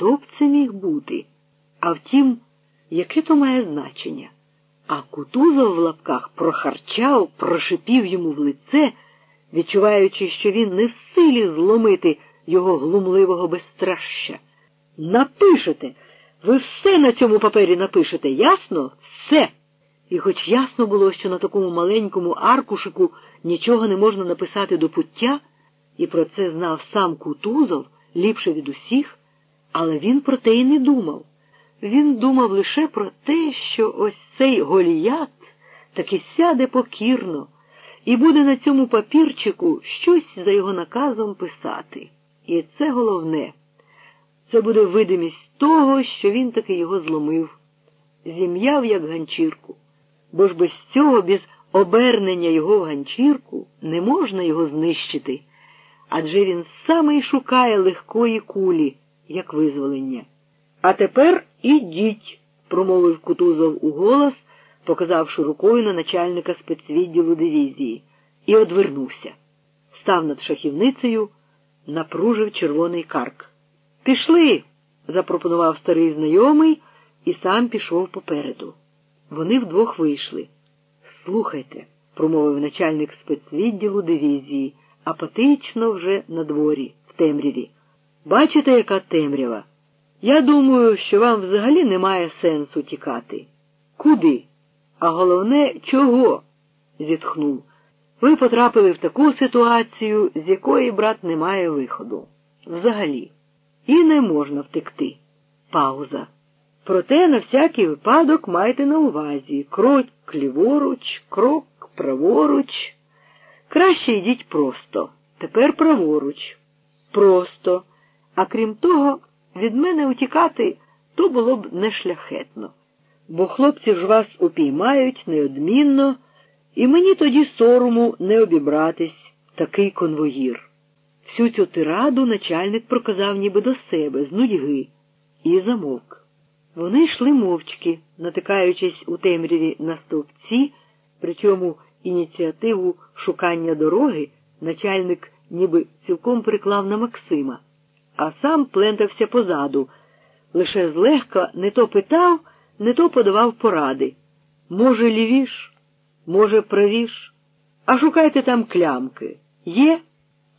Хто б це міг бути? А втім, яке то має значення? А Кутузов в лапках прохарчав, прошипів йому в лице, відчуваючи, що він не в силі зломити його глумливого безстраща. Напишете, ви все на цьому папері напишете, ясно? Все. І хоч ясно було, що на такому маленькому аркушику нічого не можна написати до пуття, і про це знав сам Кутузов ліпше від усіх, але він про те й не думав. Він думав лише про те, що ось цей голіят таки сяде покірно і буде на цьому папірчику щось за його наказом писати. І це головне. Це буде видимість того, що він таки його зломив, зім'яв як ганчірку, бо ж без цього, без обернення його в ганчірку, не можна його знищити, адже він саме й шукає легкої кулі, як визволення. А тепер ідіть, промовив Кутузов у голос, показавши рукою на начальника спецвідділу дивізії, і одвернувся. Став над шахівницею, напружив червоний карк. Пішли, запропонував старий знайомий і сам пішов попереду. Вони вдвох вийшли. Слухайте, промовив начальник спецвідділу дивізії, апатично вже на дворі, в темряві. Бачите, яка темрява? Я думаю, що вам взагалі немає сенсу тікати. Куди? А головне, чого? зітхнув. Ви потрапили в таку ситуацію, з якої, брат, немає виходу. Взагалі. І не можна втекти. Пауза. Проте на всякий випадок майте на увазі крок ліворуч, крок праворуч. Краще йдіть просто. Тепер праворуч. Просто. А крім того, від мене утікати то було б нешляхетно. Бо хлопці ж вас упіймають неодмінно, і мені тоді сорому не обібратись такий конвоїр. Всю цю тираду начальник проказав ніби до себе, з нудьги, і замовк. Вони йшли мовчки, натикаючись у темряві на стовпці, причому ініціативу шукання дороги начальник ніби цілком приклав на Максима, а сам плентався позаду, лише злегка не то питав, не то подавав поради. Може, лівіш, може, правіш, а шукайте там клямки. Є?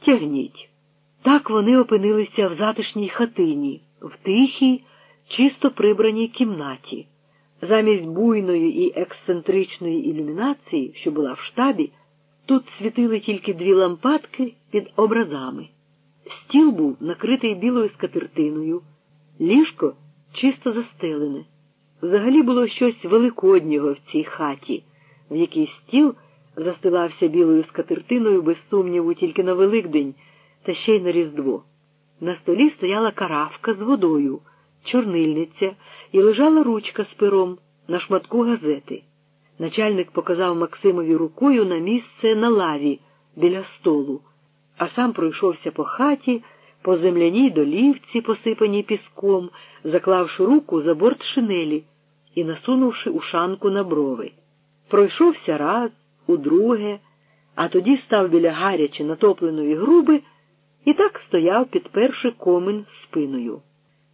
Тягніть. Так вони опинилися в затишній хатині, в тихій, чисто прибраній кімнаті. Замість буйної і ексцентричної ілюмінації, що була в штабі, тут світили тільки дві лампадки під образами. Стіл був накритий білою скатертиною, ліжко чисто застелене. Взагалі було щось великоднього в цій хаті, в якій стіл застилався білою скатертиною, без сумніву, тільки на Великдень та ще й на Різдво. На столі стояла каравка з водою, чорнильниця і лежала ручка з пером на шматку газети. Начальник показав Максимові рукою на місце на лаві біля столу, а сам пройшовся по хаті, по земляній долівці, посипаній піском, заклавши руку за борт шинелі і насунувши ушанку на брови. Пройшовся раз, удруге, а тоді став біля гаряче натопленої груби і так стояв, підперши комин спиною.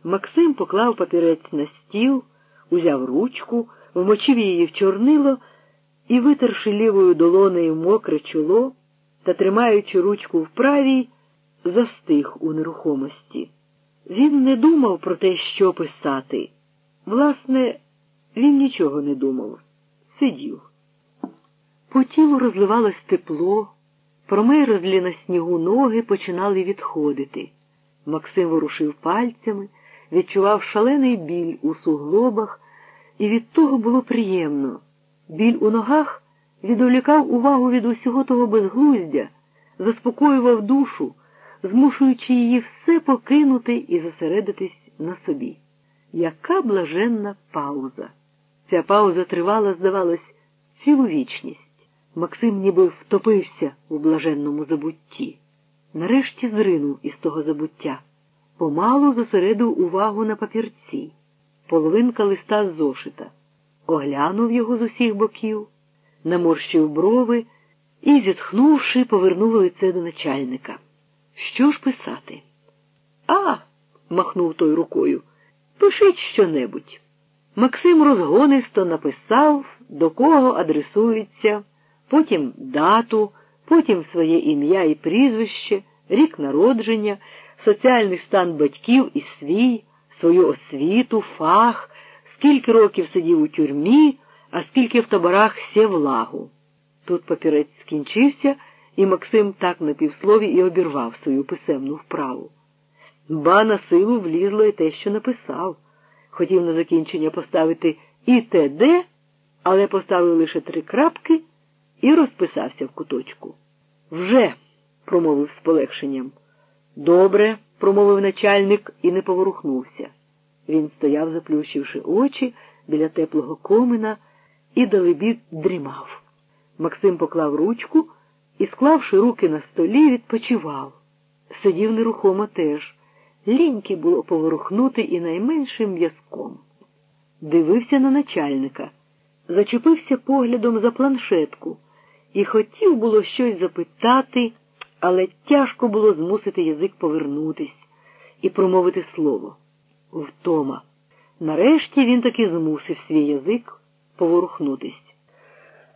Максим поклав папірець на стіл, узяв ручку, вмочив її в чорнило і, витерши лівою долонею мокре чоло та, тримаючи ручку в правій, застиг у нерухомості. Він не думав про те, що писати. Власне, він нічого не думав, сидів. По тілу розливалось тепло, промерзлі на снігу ноги починали відходити. Максим ворушив пальцями, відчував шалений біль у суглобах, і від того було приємно. Біль у ногах відволікав увагу від усього того безглуздя, заспокоював душу, змушуючи її все покинути і зосередитись на собі. Яка блаженна пауза! Ця пауза тривала, здавалось, цілу вічність. Максим ніби втопився у блаженному забутті. Нарешті зринув із того забуття. Помалу зосередив увагу на папірці, половинка листа зошита, оглянув його з усіх боків, наморщив брови і, зітхнувши, повернув лице до начальника. Що ж писати? А, махнув той рукою. Пишіть щонебудь. Максим розгонисто написав, до кого адресується, потім дату, потім своє ім'я і прізвище, рік народження, соціальний стан батьків і свій, свою освіту, фах, скільки років сидів у тюрмі, а скільки в таборах сів лагу. Тут папірець скінчився, і Максим так на півслові і обірвав свою писемну вправу. Ба на силу влізло і те, що написав. Хотів на закінчення поставити і т.д., але поставив лише три крапки і розписався в куточку. Вже, промовив з полегшенням. Добре, промовив начальник і не поворухнувся. Він стояв, заплющивши очі біля теплого комина і далебі дрімав. Максим поклав ручку і, склавши руки на столі, відпочивав. Сидів нерухомо теж. Ліньки було поворухнути і найменшим м'язком. Дивився на начальника, зачепився поглядом за планшетку і хотів було щось запитати, але тяжко було змусити язик повернутись і промовити слово. Втома. Нарешті він таки змусив свій язик поворухнутись.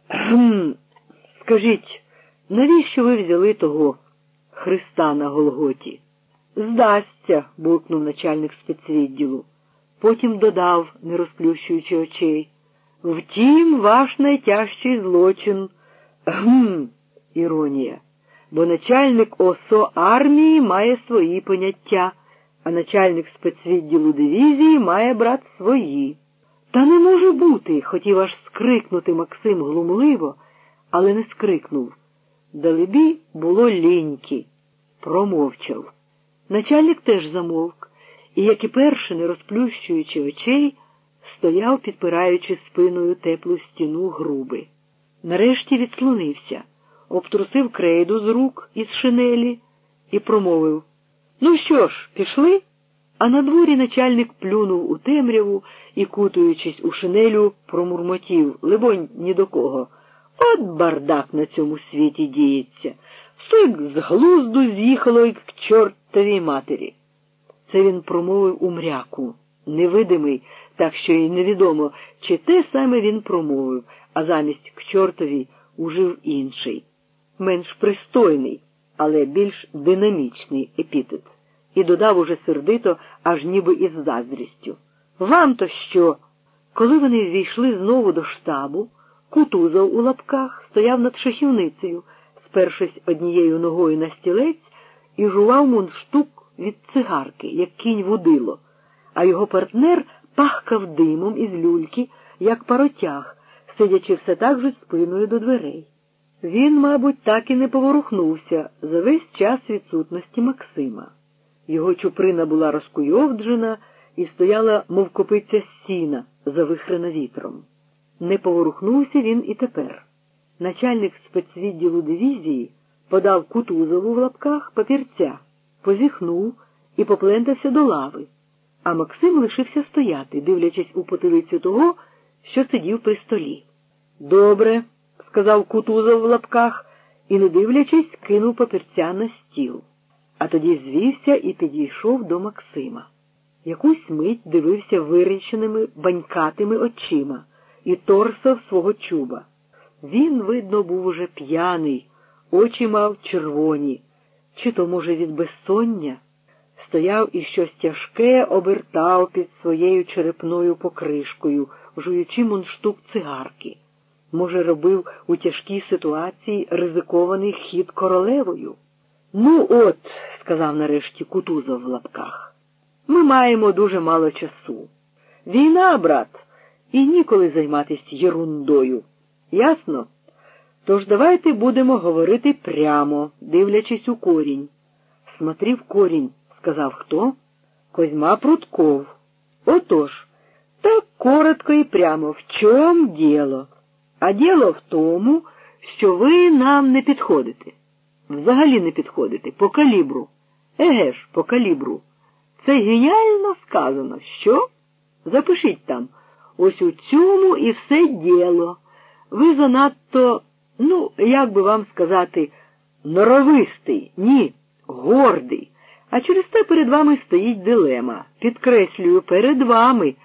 Гм, скажіть, навіщо ви взяли того Христа на Голготі? Здасться, буркнув начальник спецвідділу. Потім додав, не розплющуючи очей. Втім, ваш найтяжчий злочин. Гм, іронія. Бо начальник ОСО армії має свої поняття, а начальник спецвідділу дивізії має брат свої. Та не може бути, хотів аж скрикнути Максим глумливо, але не скрикнув. Далебі було ліньки, промовчав. Начальник теж замовк, і, як і перше, не розплющуючи очей, стояв, підпираючи спиною теплу стіну груби. Нарешті відслонився, обтрусив крейду з рук із шинелі і промовив Ну що ж, пішли? А на дворі начальник плюнув у темряву і, кутуючись у шинелю, промурмотів, либонь, ні до кого. От бардак на цьому світі діється. Все з глузду з'їхало як к чортовій матері. Це він промовив у мряку, невидимий, так що й невідомо, чи те саме він промовив, а замість к чортові ужив інший, менш пристойний, але більш динамічний епітет і додав уже сердито, аж ніби із заздрістю. Вам то що? Коли вони ввійшли знову до штабу, Кутузов у лапках стояв над шахівницею, спершись однією ногою на стілець, і жував мундштук від цигарки, як кінь водило, а його партнер пахкав димом із люльки, як паротяг, сидячи все так же спиною до дверей. Він, мабуть, так і не поворухнувся за весь час відсутності Максима. Його чуприна була розкуйовджена і стояла, мов копиця сіна, завихрена вітром. Не поворухнувся він і тепер. Начальник спецвідділу дивізії подав Кутузову в лапках папірця, позіхнув і поплентався до лави, а Максим лишився стояти, дивлячись у потилицю того, що сидів при столі. Добре, сказав Кутузов в лапках і, не дивлячись, кинув папірця на стіл а тоді звівся і підійшов до Максима. Якусь мить дивився виріченими банькатими очима і торсав свого чуба. Він, видно, був уже п'яний, очі мав червоні, чи то, може, від безсоння, стояв і щось тяжке обертав під своєю черепною покришкою, жуючи мунштук цигарки. Може, робив у тяжкій ситуації ризикований хід королевою. Ну, от, сказав нарешті Кутузов в лапках, ми маємо дуже мало часу. Війна, брат, і ніколи займатися єрундою. Ясно? Тож давайте будемо говорити прямо, дивлячись у корінь. Смотрів корінь, сказав хто? Козьма Прутков. Отож, так коротко і прямо, в чому діло? А діло в тому, що ви нам не підходите взагалі не підходити по калібру. Еге ж, по калібру. Це геніально сказано. Що? Запишіть там. Ось у цьому і все діло. Ви занадто, ну, як би вам сказати, норовистий, ні, гордий, А через те перед вами стоїть дилема. Підкреслюю, перед вами.